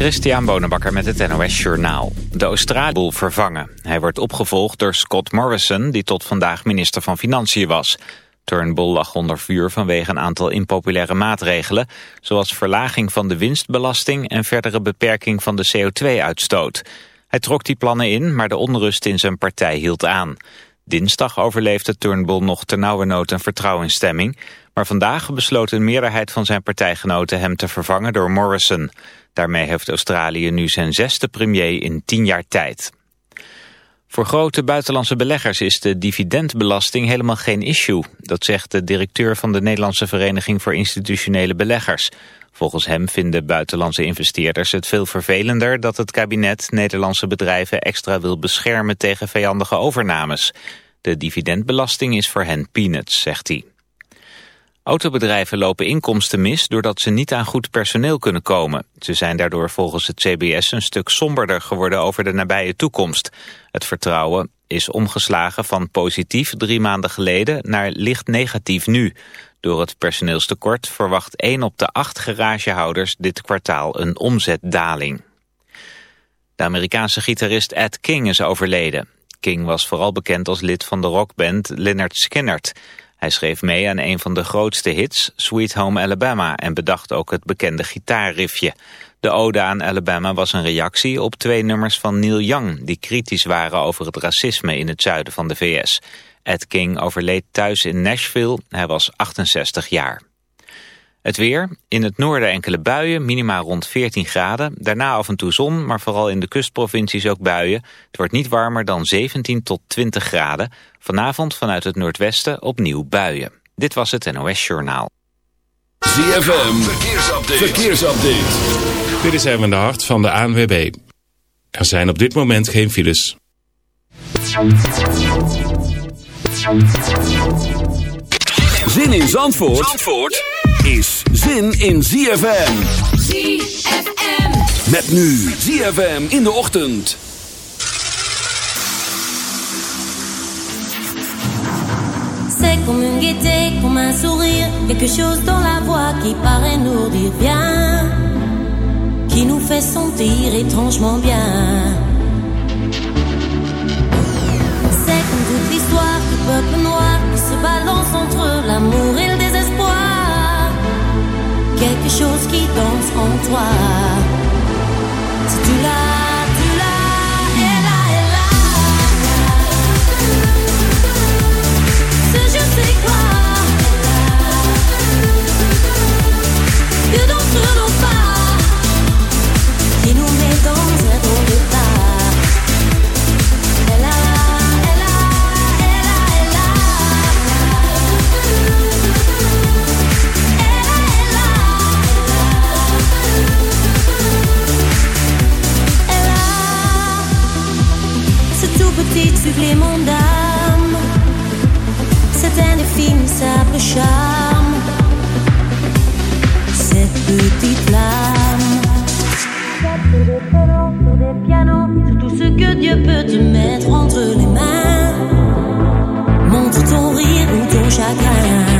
Christian Bonenbakker met het NOS Journaal. De Australië vervangen. Hij wordt opgevolgd door Scott Morrison, die tot vandaag minister van Financiën was. Turnbull lag onder vuur vanwege een aantal impopulaire maatregelen... zoals verlaging van de winstbelasting en verdere beperking van de CO2-uitstoot. Hij trok die plannen in, maar de onrust in zijn partij hield aan. Dinsdag overleefde Turnbull nog ternauwernood een vertrouwensstemming... maar vandaag besloot een meerderheid van zijn partijgenoten hem te vervangen door Morrison... Daarmee heeft Australië nu zijn zesde premier in tien jaar tijd. Voor grote buitenlandse beleggers is de dividendbelasting helemaal geen issue. Dat zegt de directeur van de Nederlandse Vereniging voor Institutionele Beleggers. Volgens hem vinden buitenlandse investeerders het veel vervelender dat het kabinet Nederlandse bedrijven extra wil beschermen tegen vijandige overnames. De dividendbelasting is voor hen peanuts, zegt hij. Autobedrijven lopen inkomsten mis doordat ze niet aan goed personeel kunnen komen. Ze zijn daardoor volgens het CBS een stuk somberder geworden over de nabije toekomst. Het vertrouwen is omgeslagen van positief drie maanden geleden naar licht negatief nu. Door het personeelstekort verwacht 1 op de 8 garagehouders dit kwartaal een omzetdaling. De Amerikaanse gitarist Ed King is overleden. King was vooral bekend als lid van de rockband Lynyrd Skynyrd. Hij schreef mee aan een van de grootste hits, Sweet Home Alabama, en bedacht ook het bekende gitaarriffje. De ode aan Alabama was een reactie op twee nummers van Neil Young... die kritisch waren over het racisme in het zuiden van de VS. Ed King overleed thuis in Nashville, hij was 68 jaar. Het weer, in het noorden enkele buien, minimaal rond 14 graden. Daarna af en toe zon, maar vooral in de kustprovincies ook buien. Het wordt niet warmer dan 17 tot 20 graden. Vanavond vanuit het noordwesten opnieuw buien. Dit was het NOS Journaal. ZFM, verkeersupdate. verkeersupdate. Dit is even de hart van de ANWB. Er zijn op dit moment geen files. Zin in Zandvoort? Zandvoort? Is zin in ZFM. ZFM. Met nu ZFM in de ochtend. C'est comme une gaieté, comme un sourire, quelque chose dans la voix qui paraît nous dire bien, qui nous fait sentir étrangement bien. C'est comme toute l'histoire du peuple noir qui se balance entre l'amour et le quelque chose qui danse en toi. Petit supplément d'âme. Infime simple charme. Cette petite flamme. Des des pianos, sur tout ce que Dieu peut te mettre entre les mains. Montre ton rire ou ton chagrin.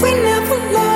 We never learned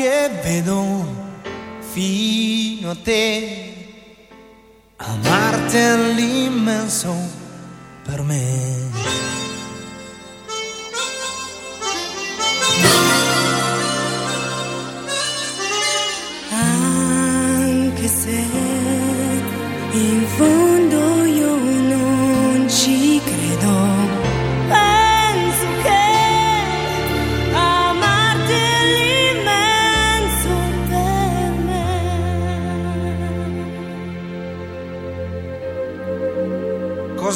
che vedo fino a te, amarti all'immenso per me.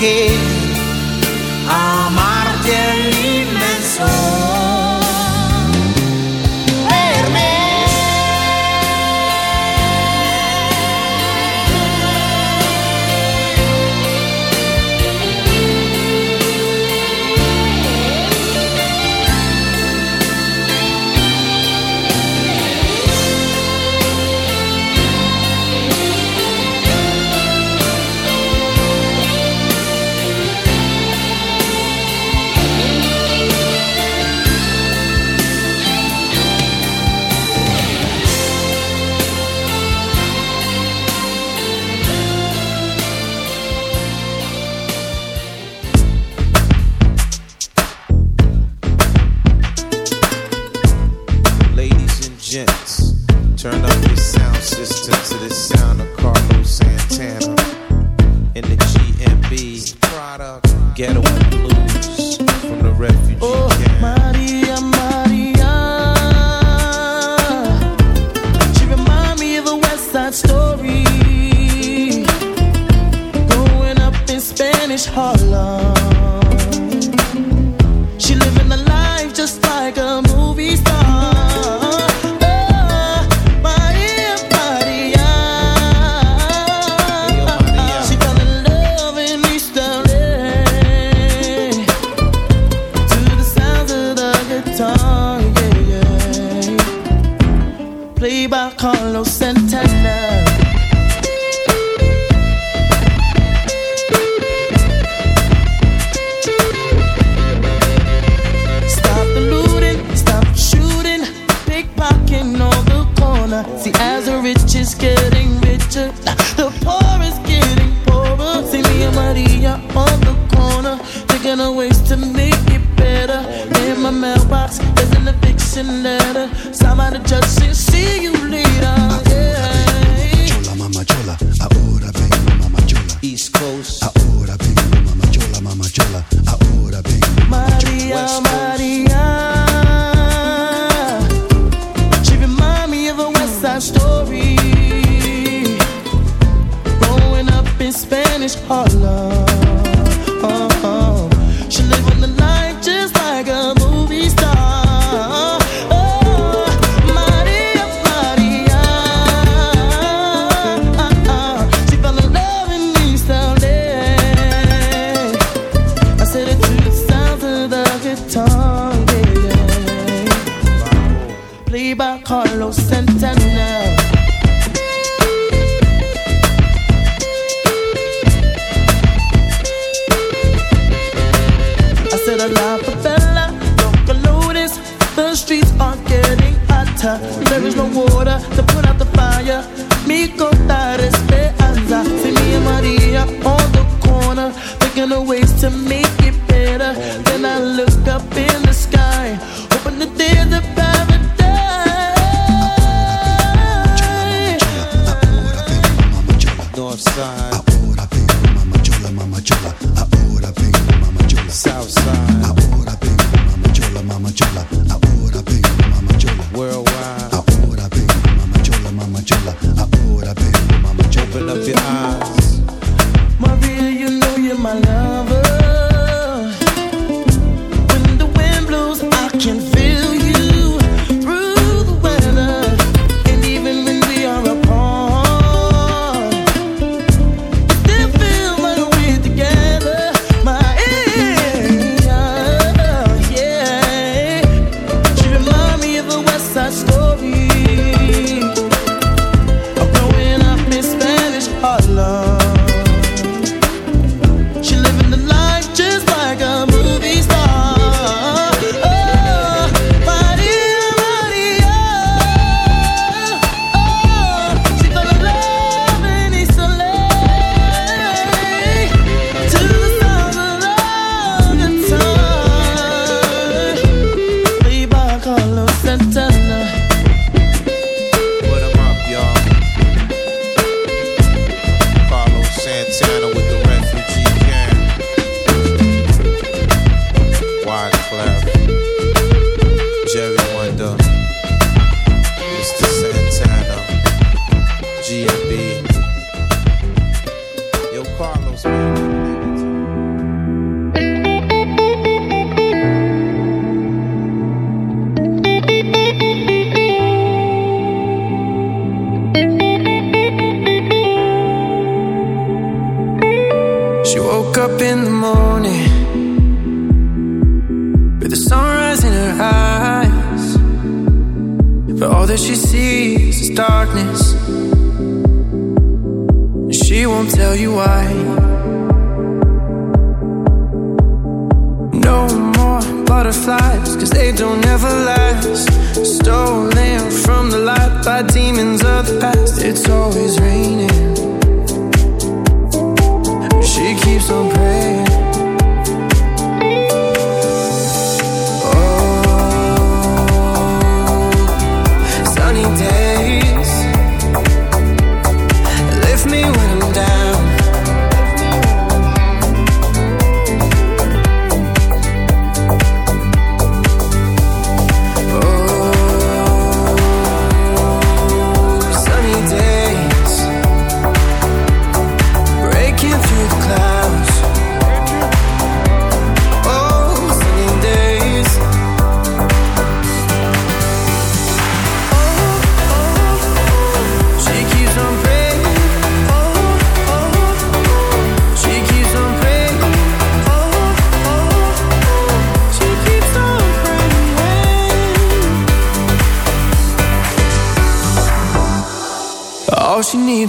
Okay. Oh, oh.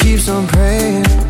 Keeps on praying.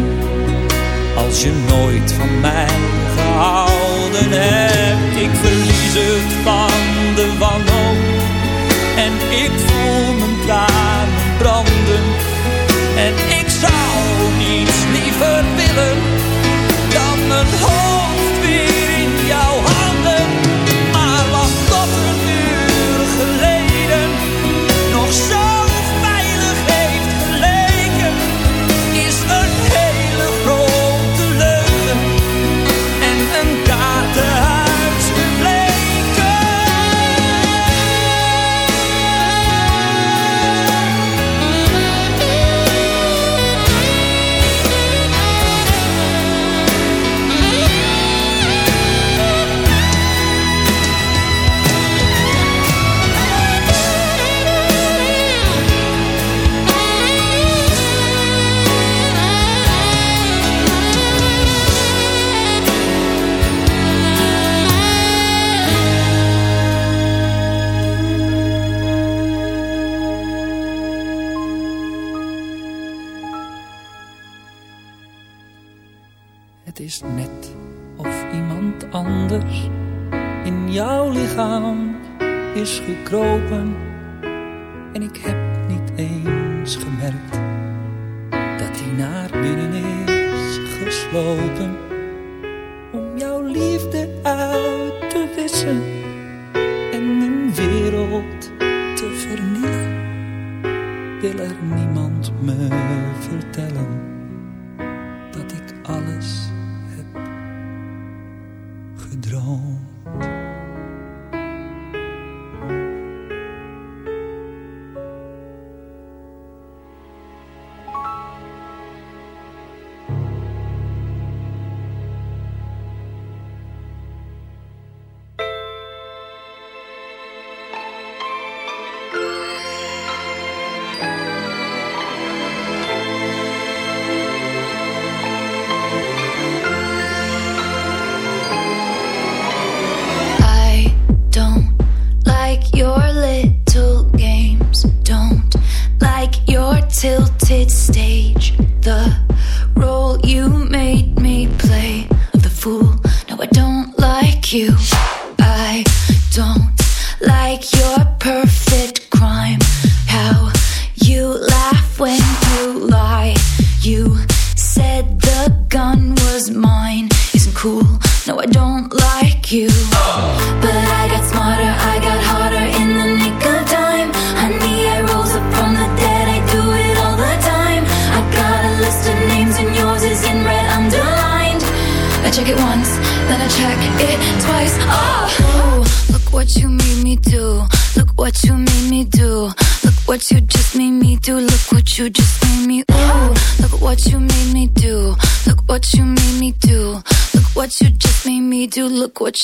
als je nooit van mij gehouden hebt? Ik verlies het van de wanhoop en ik voel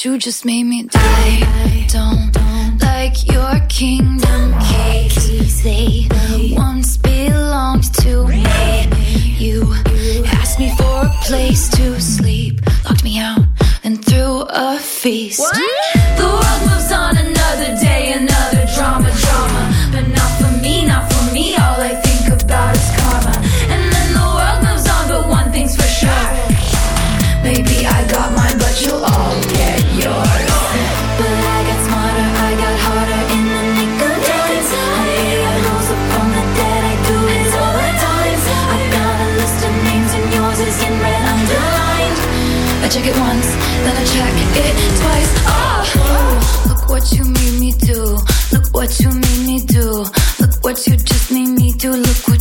you just made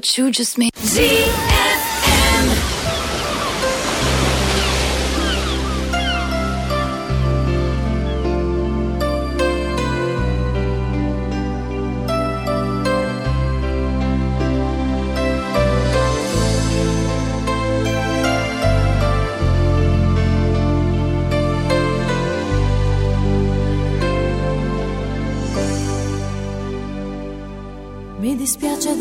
What you just made. ZFM.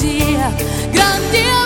dia. Grande é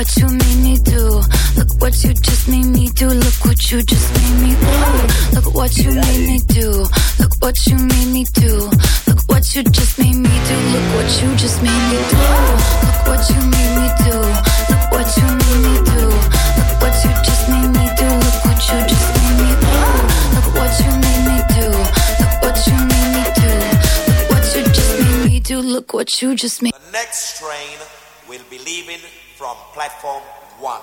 what you made me do. Look what you just made me do. Look what you just made me do. Look what you made me do. Look what you made me do. Look what you just made me do. Look what you just made me do. Look what you made me do. Look what you made me do. Look what you just made me do. Look what you just made me do. Look what you made me do. Look what you made me do. Look what you just made me do. Look what you just made. The next train will be leaving from platform one.